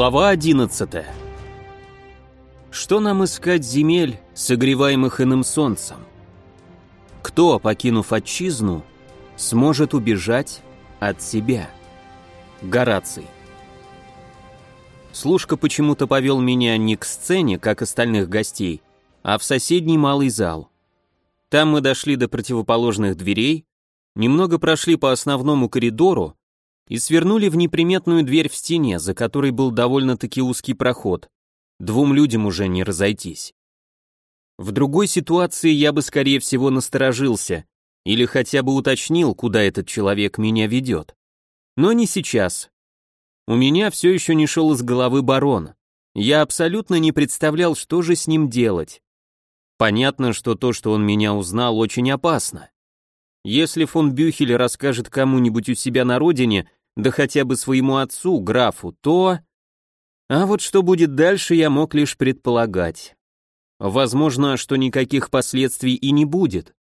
Глава 11. Что нам искать земель, согреваемых иным солнцем? Кто, покинув отчизну, сможет убежать от себя? Гораций. Служка почему-то повел меня не к сцене, как остальных гостей, а в соседний малый зал. Там мы дошли до противоположных дверей, немного прошли по основному коридору, и свернули в неприметную дверь в стене, за которой был довольно-таки узкий проход. Двум людям уже не разойтись. В другой ситуации я бы, скорее всего, насторожился или хотя бы уточнил, куда этот человек меня ведет. Но не сейчас. У меня все еще не шел из головы барон. Я абсолютно не представлял, что же с ним делать. Понятно, что то, что он меня узнал, очень опасно. Если фон Бюхель расскажет кому-нибудь у себя на родине, да хотя бы своему отцу, графу, то... А вот что будет дальше, я мог лишь предполагать. Возможно, что никаких последствий и не будет.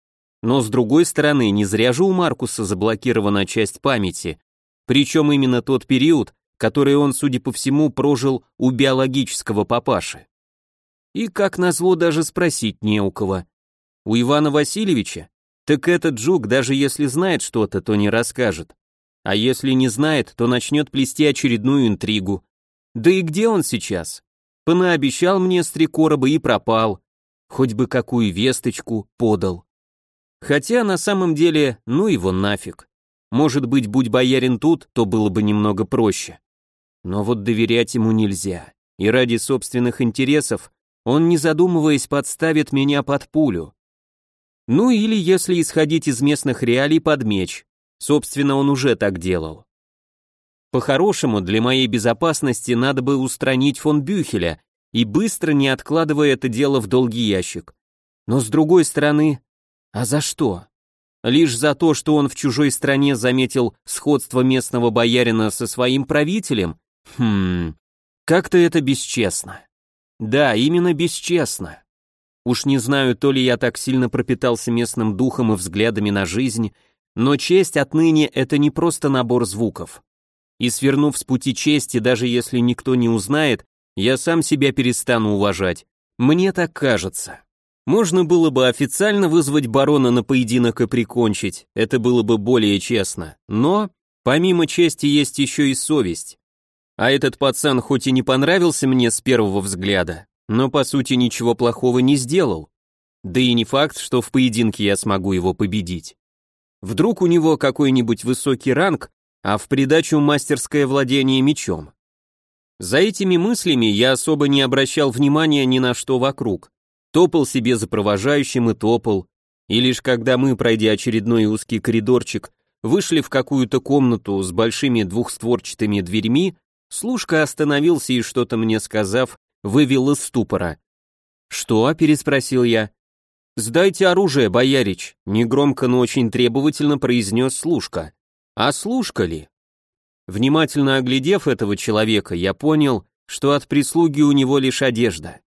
Но с другой стороны, не зря же у Маркуса заблокирована часть памяти, причем именно тот период, который он, судя по всему, прожил у биологического папаши. И, как назло, даже спросить не у кого. У Ивана Васильевича? Так этот жук, даже если знает что-то, то не расскажет. А если не знает, то начнет плести очередную интригу. Да и где он сейчас? Понаобещал мне с три короба и пропал. Хоть бы какую весточку подал. Хотя на самом деле, ну его нафиг. Может быть, будь боярин тут, то было бы немного проще. Но вот доверять ему нельзя. И ради собственных интересов он, не задумываясь, подставит меня под пулю. Ну или, если исходить из местных реалий, под меч. Собственно, он уже так делал. По-хорошему, для моей безопасности надо бы устранить фон Бюхеля и быстро, не откладывая это дело в долгий ящик. Но с другой стороны, а за что? Лишь за то, что он в чужой стране заметил сходство местного боярина со своим правителем? Хм, как-то это бесчестно. Да, именно бесчестно. Уж не знаю, то ли я так сильно пропитался местным духом и взглядами на жизнь, но честь отныне это не просто набор звуков. И свернув с пути чести, даже если никто не узнает, я сам себя перестану уважать. Мне так кажется. Можно было бы официально вызвать барона на поединок и прикончить, это было бы более честно. Но, помимо чести, есть еще и совесть. А этот пацан хоть и не понравился мне с первого взгляда, но по сути ничего плохого не сделал. Да и не факт, что в поединке я смогу его победить. Вдруг у него какой-нибудь высокий ранг, а в придачу мастерское владение мечом. За этими мыслями я особо не обращал внимания ни на что вокруг. Топал себе за провожающим и топал. И лишь когда мы, пройдя очередной узкий коридорчик, вышли в какую-то комнату с большими двухстворчатыми дверьми, служка остановился и, что-то мне сказав, вывел из ступора. «Что?» – переспросил я. «Сдайте оружие, боярич», — негромко, но очень требовательно произнес служка. «А служка ли?» Внимательно оглядев этого человека, я понял, что от прислуги у него лишь одежда.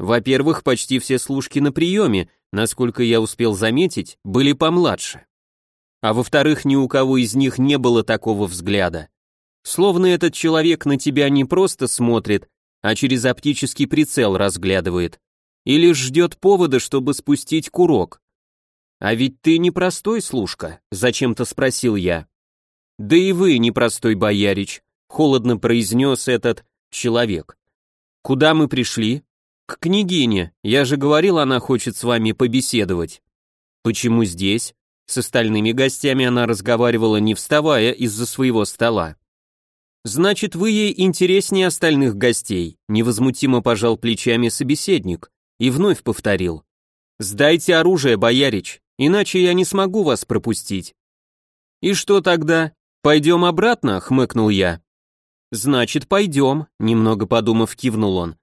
Во-первых, почти все служки на приеме, насколько я успел заметить, были помладше. А во-вторых, ни у кого из них не было такого взгляда. Словно этот человек на тебя не просто смотрит, а через оптический прицел разглядывает или ждет повода, чтобы спустить курок. А ведь ты непростой служка, зачем-то спросил я. Да и вы непростой боярич, холодно произнес этот человек. Куда мы пришли? К княгине. Я же говорил, она хочет с вами побеседовать. Почему здесь? С остальными гостями она разговаривала, не вставая из-за своего стола. Значит, вы ей интереснее остальных гостей, невозмутимо пожал плечами собеседник и вновь повторил. «Сдайте оружие, боярич, иначе я не смогу вас пропустить». «И что тогда? Пойдем обратно?» — хмыкнул я. «Значит, пойдем», — немного подумав, кивнул он.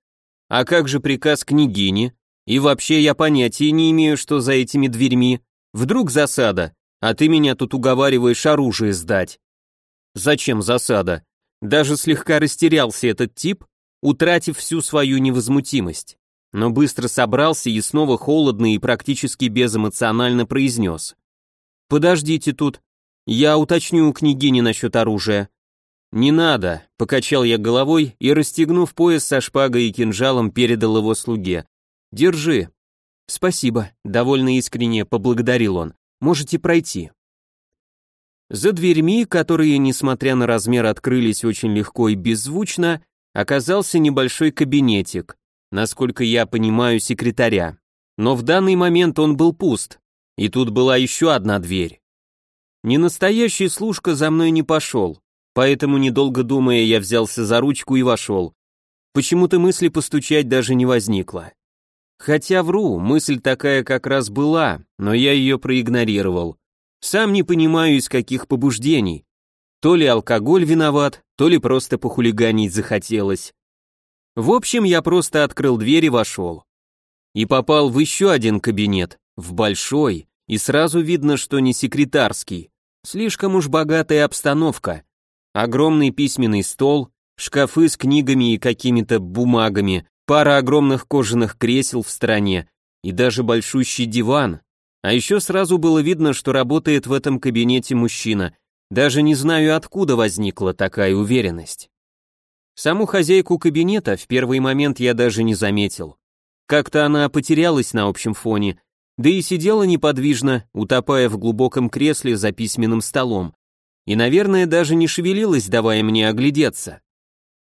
«А как же приказ княгини? И вообще я понятия не имею, что за этими дверьми. Вдруг засада, а ты меня тут уговариваешь оружие сдать». «Зачем засада?» Даже слегка растерялся этот тип, утратив всю свою невозмутимость но быстро собрался и снова холодно и практически безэмоционально произнес. «Подождите тут, я уточню у княгини насчет оружия». «Не надо», — покачал я головой и, расстегнув пояс со шпагой и кинжалом, передал его слуге. «Держи». «Спасибо», — довольно искренне поблагодарил он. «Можете пройти». За дверьми, которые, несмотря на размер, открылись очень легко и беззвучно, оказался небольшой кабинетик, насколько я понимаю, секретаря. Но в данный момент он был пуст, и тут была еще одна дверь. Ненастоящий служка за мной не пошел, поэтому, недолго думая, я взялся за ручку и вошел. Почему-то мысли постучать даже не возникло. Хотя вру, мысль такая как раз была, но я ее проигнорировал. Сам не понимаю, из каких побуждений. То ли алкоголь виноват, то ли просто похулиганить захотелось. В общем, я просто открыл дверь и вошел. И попал в еще один кабинет, в большой, и сразу видно, что не секретарский. Слишком уж богатая обстановка. Огромный письменный стол, шкафы с книгами и какими-то бумагами, пара огромных кожаных кресел в стороне и даже большущий диван. А еще сразу было видно, что работает в этом кабинете мужчина. Даже не знаю, откуда возникла такая уверенность. Саму хозяйку кабинета в первый момент я даже не заметил. Как-то она потерялась на общем фоне, да и сидела неподвижно, утопая в глубоком кресле за письменным столом. И, наверное, даже не шевелилась, давая мне оглядеться.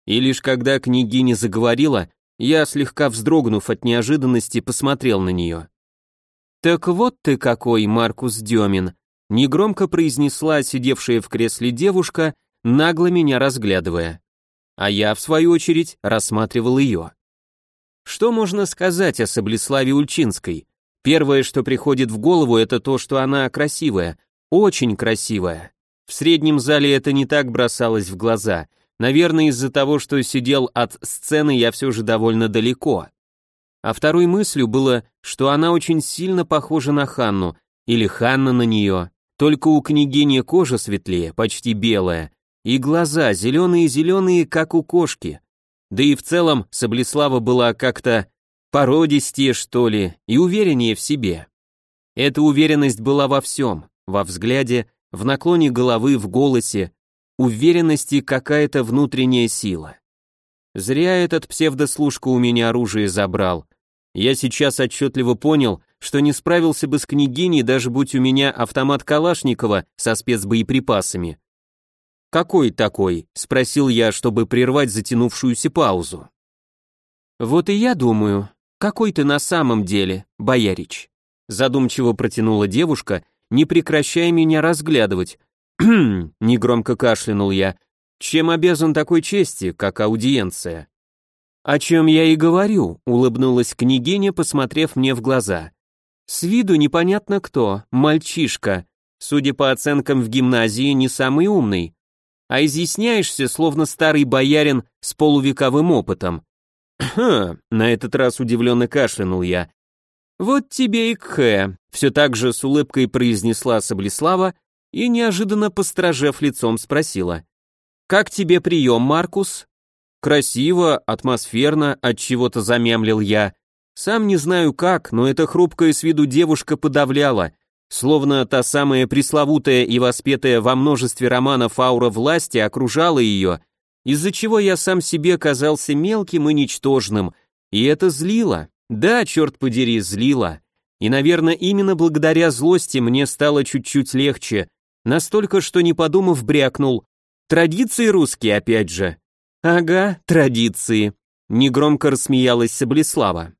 И лишь когда княгиня заговорила, я, слегка вздрогнув от неожиданности, посмотрел на нее. «Так вот ты какой, Маркус Демин», — негромко произнесла сидевшая в кресле девушка, нагло меня разглядывая. А я, в свою очередь, рассматривал ее. Что можно сказать о Соблеславе Ульчинской? Первое, что приходит в голову, это то, что она красивая, очень красивая. В среднем зале это не так бросалось в глаза. Наверное, из-за того, что сидел от сцены я все же довольно далеко. А второй мыслью было, что она очень сильно похожа на Ханну, или Ханна на нее, только у княгини кожа светлее, почти белая, и глаза зеленые-зеленые, как у кошки. Да и в целом Саблеслава была как-то породистее, что ли, и увереннее в себе. Эта уверенность была во всем, во взгляде, в наклоне головы, в голосе, уверенности какая-то внутренняя сила. Зря этот псевдослужка у меня оружие забрал. Я сейчас отчетливо понял, что не справился бы с княгиней, даже будь у меня автомат Калашникова со спецбоеприпасами. «Какой такой?» — спросил я, чтобы прервать затянувшуюся паузу. «Вот и я думаю, какой ты на самом деле, боярич?» Задумчиво протянула девушка, не прекращая меня разглядывать. «Кхм», — негромко кашлянул я, «чем обязан такой чести, как аудиенция?» «О чем я и говорю», — улыбнулась княгиня, посмотрев мне в глаза. «С виду непонятно кто, мальчишка, судя по оценкам в гимназии, не самый умный, а изъясняешься, словно старый боярин с полувековым опытом. «Хм», на этот раз удивленно кашлянул я. «Вот тебе и кхэ», все так же с улыбкой произнесла Саблеслава и, неожиданно постражев лицом, спросила. «Как тебе прием, Маркус?» «Красиво, атмосферно», от чего-то замямлил я. Сам не знаю как, но эта хрупкая с виду девушка подавляла, словно та самая пресловутая и воспетая во множестве романов аура власти окружала ее из-за чего я сам себе казался мелким и ничтожным, и это злило. Да, черт подери, злило. И, наверное, именно благодаря злости мне стало чуть-чуть легче, настолько, что не подумав, брякнул. Традиции русские, опять же. Ага, традиции. Негромко рассмеялась Саблеслава.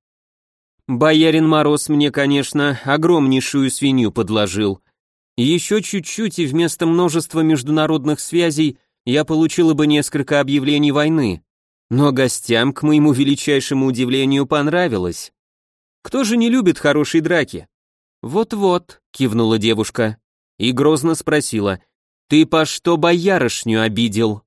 Боярин Мороз мне, конечно, огромнейшую свинью подложил. Еще чуть-чуть, и вместо множества международных связей я получила бы несколько объявлений войны. Но гостям, к моему величайшему удивлению, понравилось. Кто же не любит хорошей драки? Вот-вот, кивнула девушка и грозно спросила, ты по что боярышню обидел?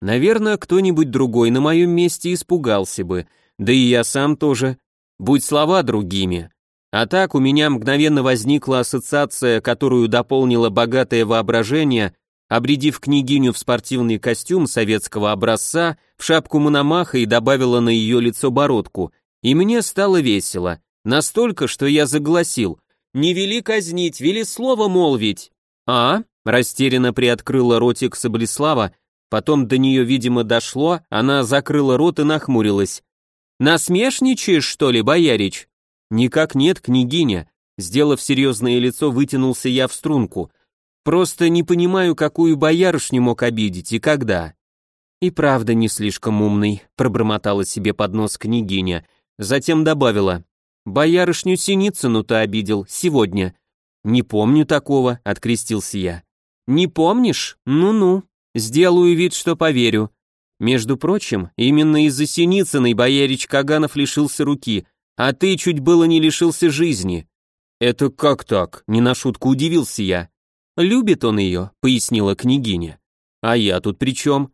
Наверное, кто-нибудь другой на моем месте испугался бы, да и я сам тоже, будь слова другими. А так у меня мгновенно возникла ассоциация, которую дополнило богатое воображение обредив княгиню в спортивный костюм советского образца, в шапку Мономаха и добавила на ее лицо бородку. И мне стало весело. Настолько, что я загласил. «Не вели казнить, вели слово молвить». «А?» — растерянно приоткрыла ротик Саблеслава, Потом до нее, видимо, дошло, она закрыла рот и нахмурилась. «Насмешничаешь, что ли, боярич?» «Никак нет, княгиня», сделав серьезное лицо, вытянулся я в струнку. «Просто не понимаю, какую боярышню мог обидеть и когда». «И правда не слишком умный», пробормотала себе под нос княгиня, затем добавила. «Боярышню Синицыну-то обидел, сегодня». «Не помню такого», — открестился я. «Не помнишь? Ну-ну, сделаю вид, что поверю. Между прочим, именно из-за Синицыной боярич Каганов лишился руки, а ты чуть было не лишился жизни. Это как так? Не на шутку удивился я. Любит он ее, пояснила княгиня. А я тут при чем?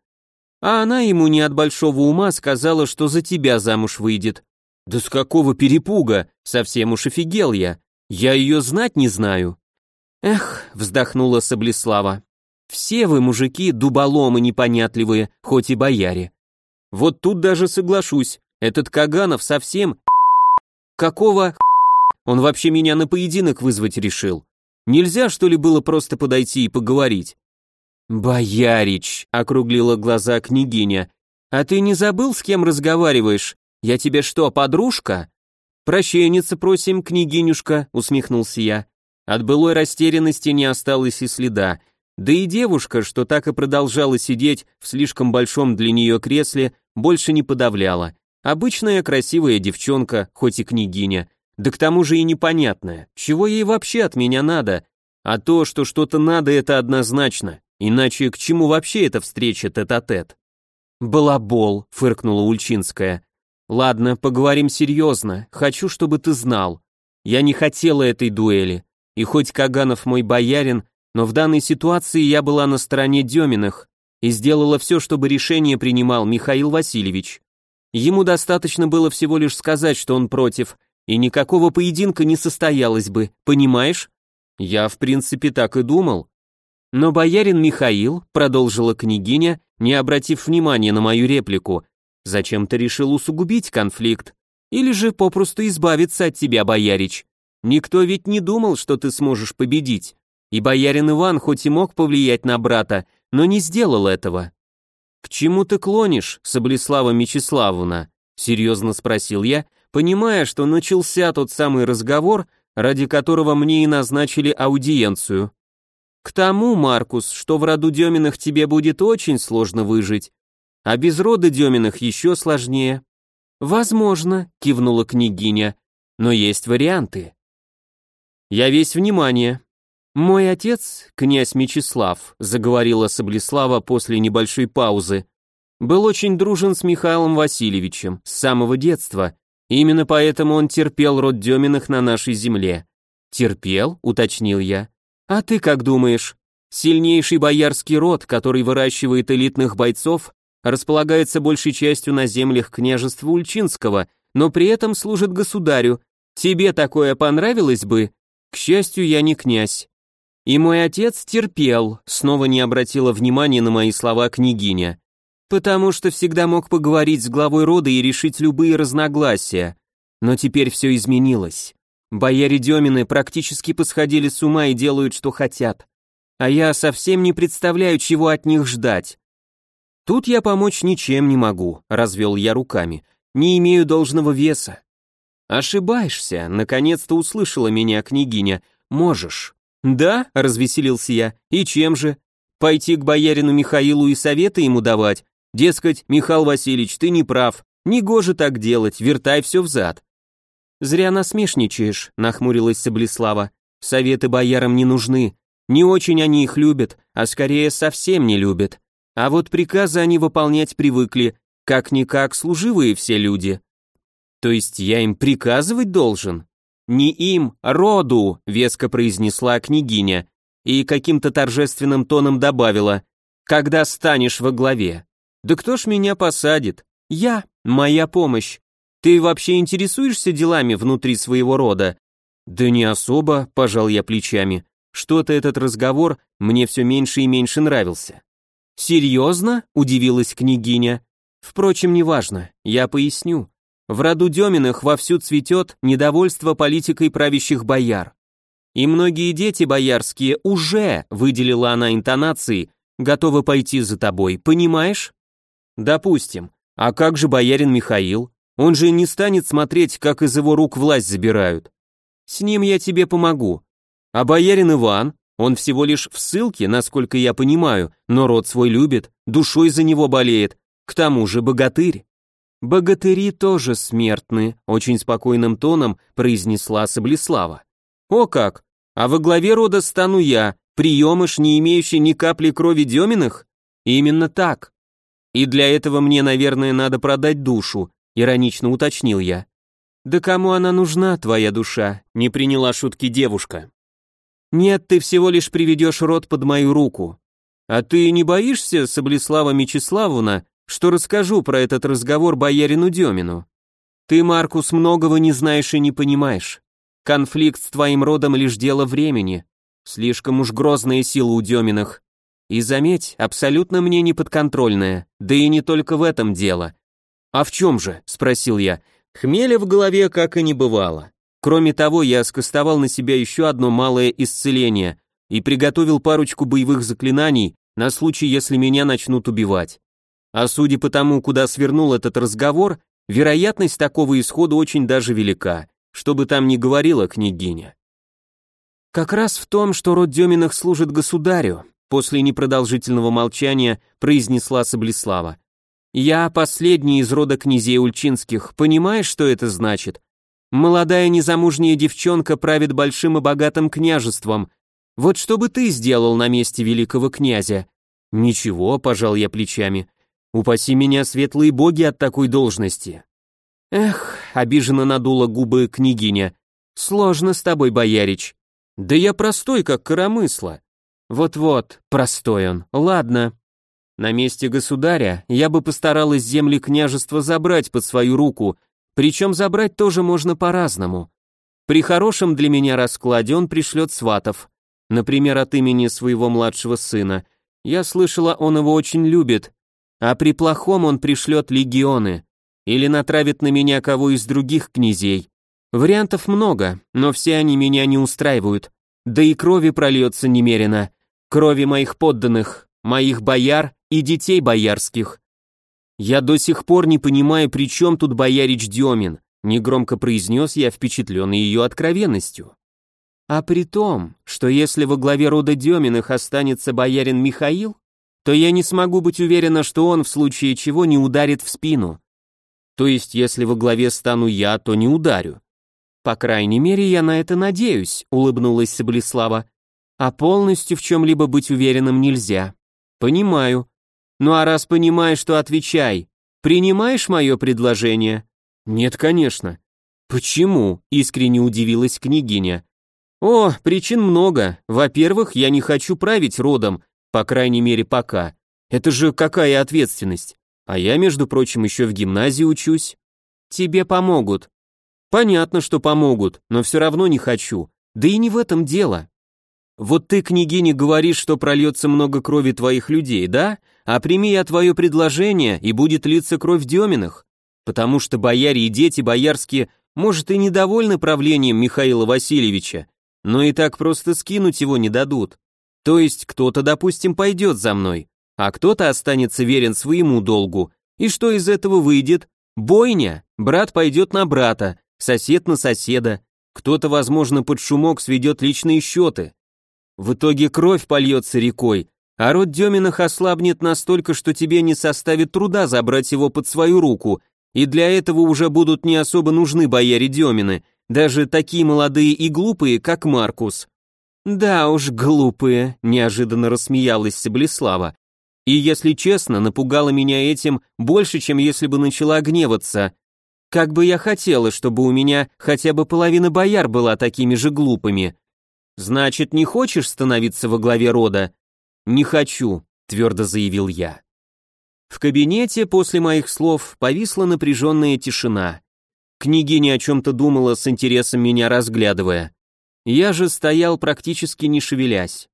А она ему не от большого ума сказала, что за тебя замуж выйдет. Да с какого перепуга? Совсем уж офигел я. Я ее знать не знаю. Эх, вздохнула Саблеслава. Все вы, мужики, дуболомы непонятливые, хоть и бояре. Вот тут даже соглашусь, этот Каганов совсем... Какого... Он вообще меня на поединок вызвать решил. Нельзя, что ли, было просто подойти и поговорить? «Боярич», — округлила глаза княгиня, — «а ты не забыл, с кем разговариваешь? Я тебе что, подружка?» «Прощенница просим, княгинюшка», — усмехнулся я. От былой растерянности не осталось и следа, да и девушка, что так и продолжала сидеть в слишком большом для нее кресле, больше не подавляла. Обычная красивая девчонка, хоть и княгиня, да к тому же и непонятная, чего ей вообще от меня надо, а то, что что-то надо, это однозначно, иначе к чему вообще эта встреча тет-а-тет? «Балабол», — фыркнула Ульчинская. «Ладно, поговорим серьезно, хочу, чтобы ты знал. Я не хотела этой дуэли, и хоть Каганов мой боярин, но в данной ситуации я была на стороне Деминых и сделала все, чтобы решение принимал Михаил Васильевич. Ему достаточно было всего лишь сказать, что он против, и никакого поединка не состоялось бы, понимаешь? Я, в принципе, так и думал. Но боярин Михаил, продолжила княгиня, не обратив внимания на мою реплику, зачем-то решил усугубить конфликт, или же попросту избавиться от тебя, боярич. Никто ведь не думал, что ты сможешь победить. И боярин Иван хоть и мог повлиять на брата, но не сделал этого. «К чему ты клонишь, Саблеслава Мечиславовна?» — серьезно спросил я, понимая, что начался тот самый разговор, ради которого мне и назначили аудиенцию. «К тому, Маркус, что в роду Деминых тебе будет очень сложно выжить, а без рода Деминых еще сложнее». «Возможно», — кивнула княгиня, — «но есть варианты». «Я весь внимание», «Мой отец, князь Мечислав», — заговорила Саблеслава после небольшой паузы, «был очень дружен с Михаилом Васильевичем с самого детства. Именно поэтому он терпел род Деминых на нашей земле». «Терпел?» — уточнил я. «А ты как думаешь? Сильнейший боярский род, который выращивает элитных бойцов, располагается большей частью на землях княжества Ульчинского, но при этом служит государю. Тебе такое понравилось бы? К счастью, я не князь. И мой отец терпел, снова не обратила внимания на мои слова княгиня, потому что всегда мог поговорить с главой рода и решить любые разногласия. Но теперь все изменилось. Бояре Демины практически посходили с ума и делают, что хотят. А я совсем не представляю, чего от них ждать. Тут я помочь ничем не могу, развел я руками. Не имею должного веса. Ошибаешься, наконец-то услышала меня княгиня. Можешь. «Да?» — развеселился я. «И чем же? Пойти к боярину Михаилу и советы ему давать? Дескать, Михаил Васильевич, ты не прав. Негоже так делать, вертай все взад». «Зря насмешничаешь», — нахмурилась Саблеслава. «Советы боярам не нужны. Не очень они их любят, а скорее совсем не любят. А вот приказы они выполнять привыкли, как-никак служивые все люди». «То есть я им приказывать должен?» «Не им, роду», — веско произнесла княгиня и каким-то торжественным тоном добавила, «когда станешь во главе». «Да кто ж меня посадит? Я, моя помощь. Ты вообще интересуешься делами внутри своего рода?» «Да не особо», — пожал я плечами. Что-то этот разговор мне все меньше и меньше нравился. «Серьезно?» — удивилась княгиня. «Впрочем, неважно, я поясню. В роду Деминых вовсю цветет недовольство политикой правящих бояр. И многие дети боярские уже, выделила она интонации, готова пойти за тобой, понимаешь? Допустим. А как же боярин Михаил? Он же не станет смотреть, как из его рук власть забирают. С ним я тебе помогу. А боярин Иван, он всего лишь в ссылке, насколько я понимаю, но род свой любит, душой за него болеет. К тому же богатырь. Богатыри тоже смертны, очень спокойным тоном произнесла Саблеслава. О как! А во главе рода стану я, приемыш, не имеющий ни капли крови Деминых? Именно так. И для этого мне, наверное, надо продать душу, иронично уточнил я. Да кому она нужна, твоя душа? Не приняла шутки девушка. Нет, ты всего лишь приведешь род под мою руку. А ты не боишься, Саблеслава Мечиславовна, что расскажу про этот разговор боярину Демину? Ты, Маркус, многого не знаешь и не понимаешь. Конфликт с твоим родом лишь дело времени. Слишком уж грозная сила у Деминых. И заметь, абсолютно мне не подконтрольная, да и не только в этом дело. А в чем же? спросил я. Хмеля в голове как и не бывало. Кроме того, я скостовал на себя еще одно малое исцеление и приготовил парочку боевых заклинаний на случай, если меня начнут убивать. А судя по тому, куда свернул этот разговор, вероятность такого исхода очень даже велика, что бы там ни говорила княгиня. Как раз в том, что род Деминых служит государю, после непродолжительного молчания произнесла Саблеслава. Я последний из рода князей Ульчинских, понимаешь, что это значит? Молодая незамужняя девчонка правит большим и богатым княжеством. Вот что бы ты сделал на месте великого князя? Ничего, пожал я плечами. Упаси меня, светлые боги, от такой должности. Эх, обиженно надула губы княгиня. Сложно с тобой, боярич. Да я простой, как коромысла. Вот-вот, простой он. Ладно. На месте государя я бы постаралась земли княжества забрать под свою руку, причем забрать тоже можно по-разному. При хорошем для меня раскладе он пришлет сватов, например, от имени своего младшего сына. Я слышала, он его очень любит. А при плохом он пришлет легионы. Или натравит на меня кого из других князей. Вариантов много, но все они меня не устраивают. Да и крови прольется немерено. Крови моих подданных, моих бояр и детей боярских. «Я до сих пор не понимаю, при чем тут боярич Демин», негромко произнес я, впечатленный ее откровенностью. «А при том, что если во главе рода Деминых останется боярин Михаил, то я не смогу быть уверена, что он в случае чего не ударит в спину. То есть, если во главе стану я, то не ударю. По крайней мере, я на это надеюсь, улыбнулась Саблеслава. А полностью в чем-либо быть уверенным нельзя. Понимаю, ну а раз понимаешь, что отвечай. Принимаешь мое предложение? Нет, конечно. Почему? Искренне удивилась княгиня. О, причин много. Во-первых, я не хочу править родом, по крайней мере, пока. Это же какая ответственность? А я, между прочим, еще в гимназии учусь. Тебе помогут. Понятно, что помогут, но все равно не хочу. Да и не в этом дело. Вот ты, княгиня, говоришь, что прольется много крови твоих людей, да? А прими я твое предложение, и будет литься кровь Деминых. Потому что бояре и дети боярские, может, и недовольны правлением Михаила Васильевича, но и так просто скинуть его не дадут. То есть кто-то, допустим, пойдет за мной, а кто-то останется верен своему долгу. И что из этого выйдет? Бойня. Брат пойдет на брата, сосед на соседа. Кто-то, возможно, под шумок сведет личные счеты. В итоге кровь польется рекой, а род Деминых ослабнет настолько, что тебе не составит труда забрать его под свою руку, и для этого уже будут не особо нужны бояре Демины, даже такие молодые и глупые, как Маркус. Да уж, глупые, неожиданно рассмеялась Саблеслава. И, если честно, напугала меня этим больше, чем если бы начала гневаться. Как бы я хотела, чтобы у меня хотя бы половина бояр была такими же глупыми. Значит, не хочешь становиться во главе рода? Не хочу, твердо заявил я. В кабинете после моих слов повисла напряженная тишина. Княгиня о чем-то думала с интересом меня разглядывая. Я же стоял практически не шевелясь.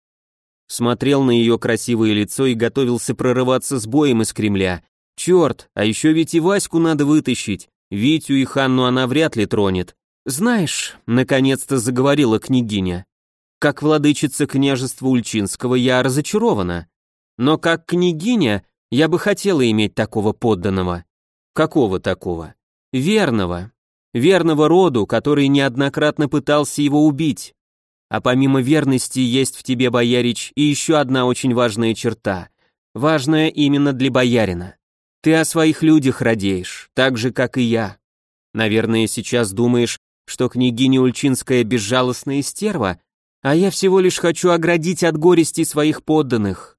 Смотрел на ее красивое лицо и готовился прорываться с боем из Кремля. Черт, а еще ведь и Ваську надо вытащить. Витю и Ханну она вряд ли тронет. Знаешь, наконец-то заговорила княгиня. Как владычица княжества Ульчинского я разочарована. Но как княгиня я бы хотела иметь такого подданного. Какого такого? Верного. Верного роду, который неоднократно пытался его убить. А помимо верности есть в тебе, боярич, и еще одна очень важная черта. Важная именно для боярина. Ты о своих людях радеешь, так же, как и я. Наверное, сейчас думаешь, что княгиня Ульчинская безжалостная стерва, а я всего лишь хочу оградить от горести своих подданных.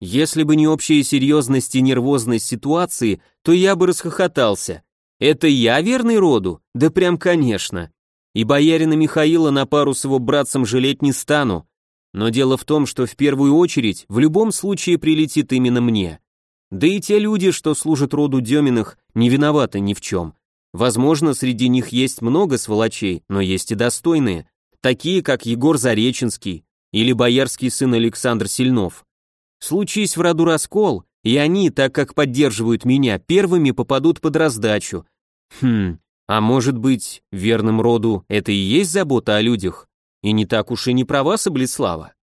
Если бы не общая серьезность и нервозность ситуации, то я бы расхохотался. Это я верный роду? Да прям конечно. И боярина Михаила на пару с его братцем жалеть не стану. Но дело в том, что в первую очередь в любом случае прилетит именно мне. Да и те люди, что служат роду Деминых, не виноваты ни в чем. Возможно, среди них есть много сволочей, но есть и достойные, такие как Егор Зареченский или боярский сын Александр Сильнов. Случись в роду раскол, и они, так как поддерживают меня, первыми попадут под раздачу. Хм, а может быть, верным роду это и есть забота о людях? И не так уж и не права Соблеслава.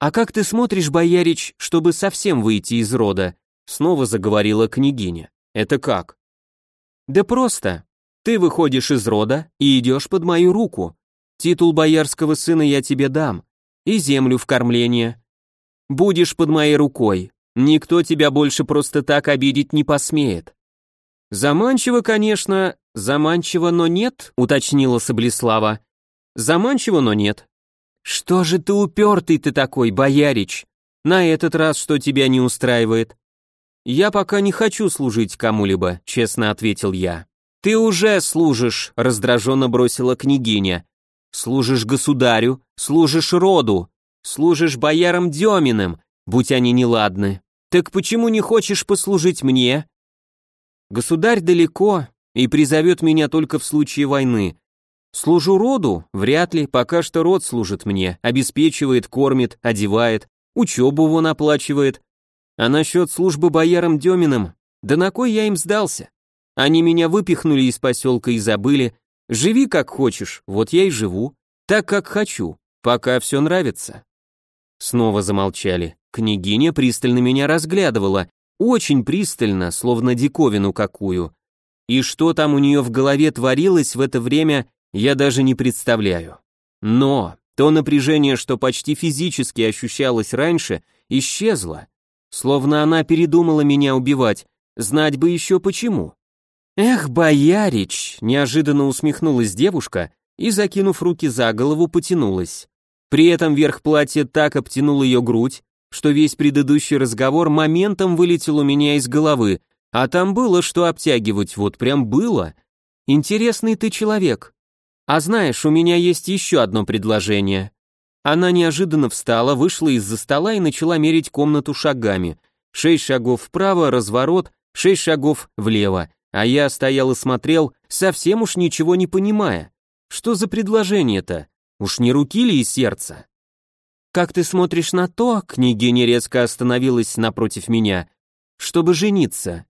«А как ты смотришь, боярич, чтобы совсем выйти из рода?» Снова заговорила княгиня. «Это как?» «Да просто. Ты выходишь из рода и идешь под мою руку. Титул боярского сына я тебе дам. И землю в кормление. Будешь под моей рукой. Никто тебя больше просто так обидеть не посмеет. Заманчиво, конечно, заманчиво, но нет, уточнила Соблеслава. Заманчиво, но нет. Что же ты упертый ты такой, боярич? На этот раз что тебя не устраивает? Я пока не хочу служить кому-либо, честно ответил я. Ты уже служишь, раздраженно бросила княгиня. Служишь государю, служишь роду, Служишь боярам Деминым, будь они неладны. Так почему не хочешь послужить мне? Государь далеко и призовет меня только в случае войны. Служу роду? Вряд ли, пока что род служит мне, обеспечивает, кормит, одевает, учебу вон оплачивает. А насчет службы боярам Деминым, да на кой я им сдался? Они меня выпихнули из поселка и забыли. Живи как хочешь, вот я и живу, так как хочу, пока все нравится. Снова замолчали. Княгиня пристально меня разглядывала, очень пристально, словно диковину какую. И что там у нее в голове творилось в это время, я даже не представляю. Но то напряжение, что почти физически ощущалось раньше, исчезло. Словно она передумала меня убивать, знать бы еще почему. «Эх, боярич!» — неожиданно усмехнулась девушка и, закинув руки за голову, потянулась. При этом верх платья так обтянул ее грудь, что весь предыдущий разговор моментом вылетел у меня из головы, а там было что обтягивать, вот прям было. Интересный ты человек. А знаешь, у меня есть еще одно предложение. Она неожиданно встала, вышла из-за стола и начала мерить комнату шагами. Шесть шагов вправо, разворот, шесть шагов влево. А я стоял и смотрел, совсем уж ничего не понимая. Что за предложение-то? Уж не руки ли и сердце? Как ты смотришь на то, княгиня резко остановилась напротив меня, чтобы жениться?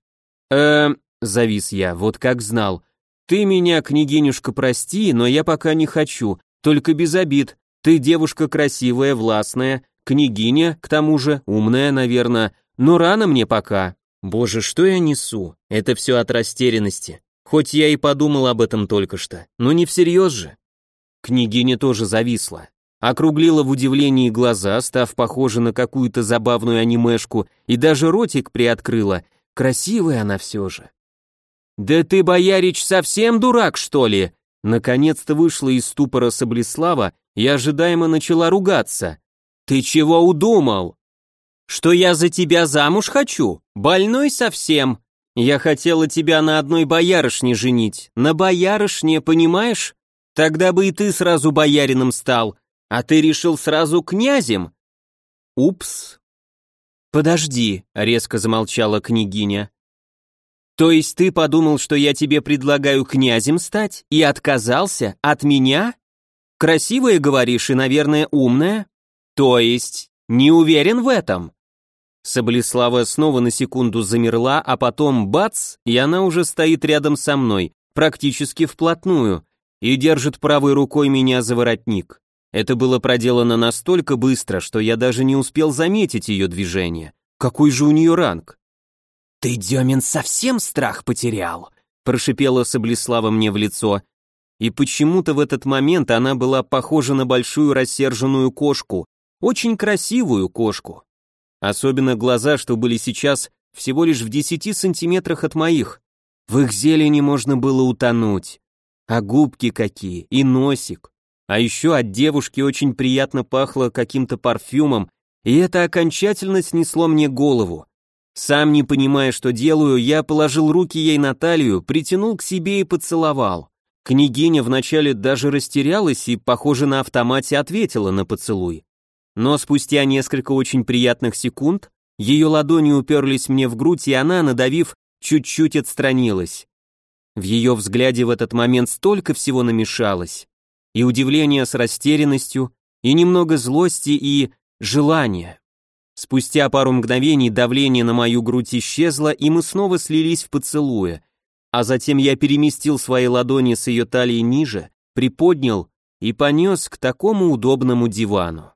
Эм, завис я, вот как знал. Ты меня, княгинюшка, прости, но я пока не хочу, только без обид. Ты девушка красивая, властная, княгиня, к тому же, умная, наверное, но рано мне пока. Боже, что я несу? Это все от растерянности. Хоть я и подумал об этом только что, но не всерьез же. Княгиня тоже зависла. Округлила в удивлении глаза, став похожа на какую-то забавную анимешку, и даже ротик приоткрыла. Красивая она все же. «Да ты, боярич, совсем дурак, что ли?» Наконец-то вышла из ступора Соблеслава и ожидаемо начала ругаться. «Ты чего удумал?» «Что я за тебя замуж хочу? Больной совсем. Я хотела тебя на одной боярышне женить. На боярышне, понимаешь? Тогда бы и ты сразу боярином стал, а ты решил сразу князем. Упс. Подожди, резко замолчала княгиня. То есть ты подумал, что я тебе предлагаю князем стать и отказался от меня? Красивая говоришь и, наверное, умная? То есть не уверен в этом? Саблеслава снова на секунду замерла, а потом бац, и она уже стоит рядом со мной, практически вплотную, и держит правой рукой меня за воротник. Это было проделано настолько быстро, что я даже не успел заметить ее движение. Какой же у нее ранг? «Ты, Демин, совсем страх потерял?» прошипела Саблеслава мне в лицо. И почему-то в этот момент она была похожа на большую рассерженную кошку, очень красивую кошку. Особенно глаза, что были сейчас всего лишь в десяти сантиметрах от моих. В их зелени можно было утонуть. А губки какие, и носик. А еще от девушки очень приятно пахло каким-то парфюмом, и это окончательно снесло мне голову. Сам не понимая, что делаю, я положил руки ей на талию, притянул к себе и поцеловал. Княгиня вначале даже растерялась и, похоже, на автомате ответила на поцелуй. Но спустя несколько очень приятных секунд ее ладони уперлись мне в грудь, и она, надавив, чуть-чуть отстранилась. В ее взгляде в этот момент столько всего намешалось и удивление с растерянностью, и немного злости, и желания. Спустя пару мгновений давление на мою грудь исчезло, и мы снова слились в поцелуе, а затем я переместил свои ладони с ее талии ниже, приподнял и понес к такому удобному дивану.